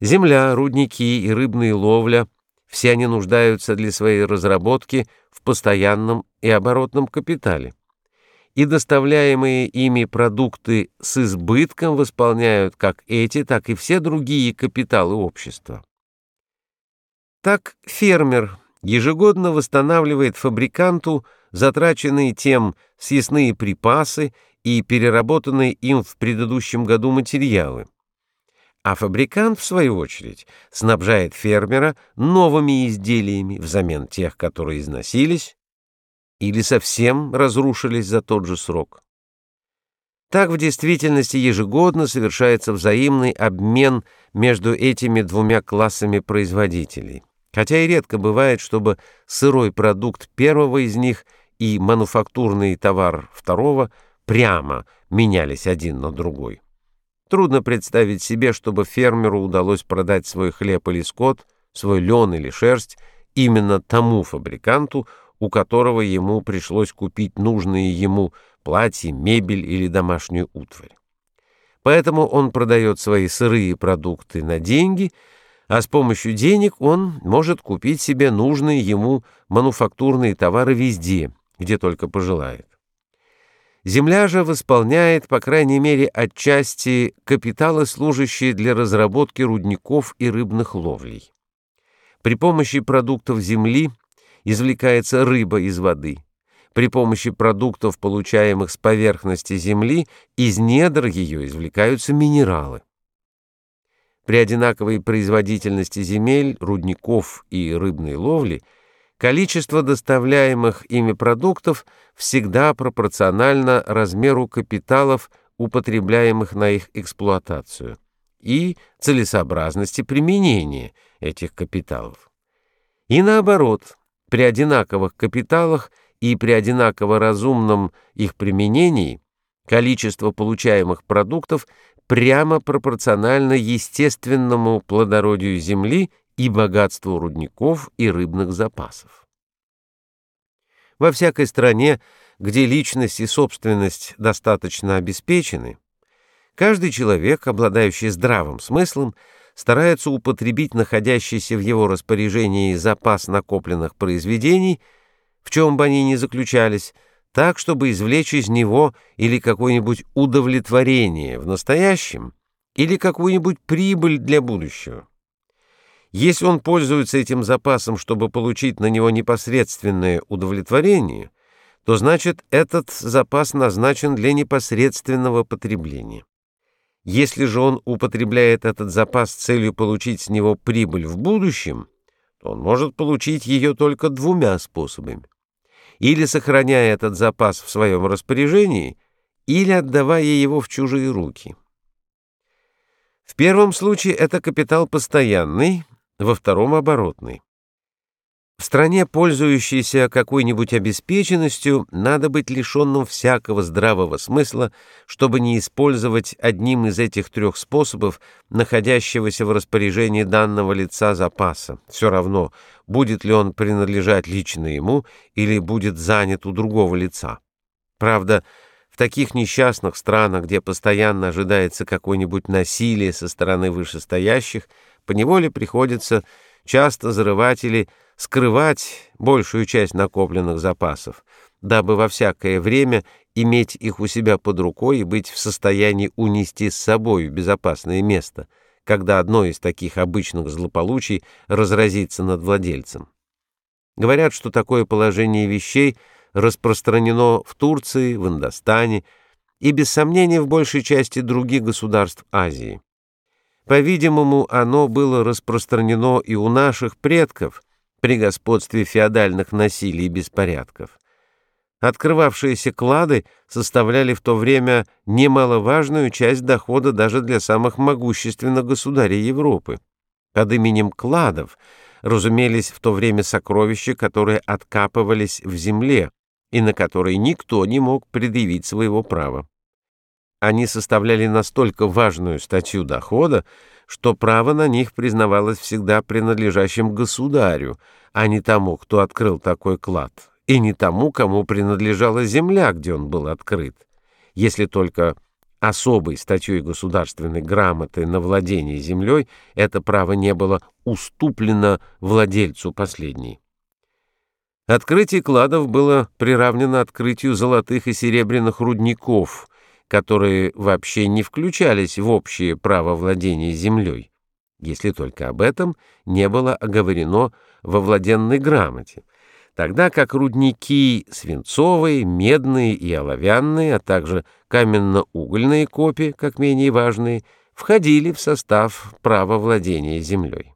Земля, рудники и рыбная ловля – все они нуждаются для своей разработки в постоянном и оборотном капитале. И доставляемые ими продукты с избытком восполняют как эти, так и все другие капиталы общества. Так фермер ежегодно восстанавливает фабриканту затраченные тем съестные припасы и переработанные им в предыдущем году материалы. А фабрикант, в свою очередь, снабжает фермера новыми изделиями взамен тех, которые износились или совсем разрушились за тот же срок. Так в действительности ежегодно совершается взаимный обмен между этими двумя классами производителей. Хотя и редко бывает, чтобы сырой продукт первого из них и мануфактурный товар второго прямо менялись один на другой. Трудно представить себе, чтобы фермеру удалось продать свой хлеб или скот, свой лен или шерсть именно тому фабриканту, у которого ему пришлось купить нужные ему платья, мебель или домашнюю утварь. Поэтому он продает свои сырые продукты на деньги, а с помощью денег он может купить себе нужные ему мануфактурные товары везде, где только пожелает. Земля же восполняет, по крайней мере, отчасти капиталы, служащие для разработки рудников и рыбных ловлей. При помощи продуктов земли извлекается рыба из воды. При помощи продуктов, получаемых с поверхности земли, из недр ее извлекаются минералы. При одинаковой производительности земель, рудников и рыбной ловли – Количество доставляемых ими продуктов всегда пропорционально размеру капиталов, употребляемых на их эксплуатацию, и целесообразности применения этих капиталов. И наоборот, при одинаковых капиталах и при одинаково разумном их применении количество получаемых продуктов прямо пропорционально естественному плодородию земли и богатству рудников и рыбных запасов. Во всякой стране, где личность и собственность достаточно обеспечены, каждый человек, обладающий здравым смыслом, старается употребить находящийся в его распоряжении запас накопленных произведений, в чем бы они ни заключались, так, чтобы извлечь из него или какое-нибудь удовлетворение в настоящем, или какую-нибудь прибыль для будущего. Если он пользуется этим запасом, чтобы получить на него непосредственное удовлетворение, то значит этот запас назначен для непосредственного потребления. Если же он употребляет этот запас с целью получить с него прибыль в будущем, то он может получить ее только двумя способами. Или сохраняя этот запас в своем распоряжении, или отдавая его в чужие руки. В первом случае это капитал постоянный, во втором — оборотный. В стране, пользующейся какой-нибудь обеспеченностью, надо быть лишенным всякого здравого смысла, чтобы не использовать одним из этих трех способов находящегося в распоряжении данного лица запаса. Все равно, будет ли он принадлежать лично ему или будет занят у другого лица. Правда, в таких несчастных странах, где постоянно ожидается какое-нибудь насилие со стороны вышестоящих, поневоле приходится часто зарывать или скрывать большую часть накопленных запасов, дабы во всякое время иметь их у себя под рукой и быть в состоянии унести с собой в безопасное место, когда одно из таких обычных злополучий разразится над владельцем. Говорят, что такое положение вещей распространено в Турции, в Индостане и, без сомнения, в большей части других государств Азии. По-видимому, оно было распространено и у наших предков при господстве феодальных насилий и беспорядков. Открывавшиеся клады составляли в то время немаловажную часть дохода даже для самых могущественных государей Европы. Под именем кладов разумелись в то время сокровища, которые откапывались в земле и на которые никто не мог предъявить своего права. Они составляли настолько важную статью дохода, что право на них признавалось всегда принадлежащим государю, а не тому, кто открыл такой клад, и не тому, кому принадлежала земля, где он был открыт, если только особой статьей государственной грамоты на владение землей это право не было уступлено владельцу последней. Открытие кладов было приравнено открытию золотых и серебряных рудников, которые вообще не включались в общее право владения землей, если только об этом не было оговорено во владенной грамоте тогда как рудники свинцовые, медные и оловянные, а также каменно-угольные копи, как менее важные, входили в состав права владения землей.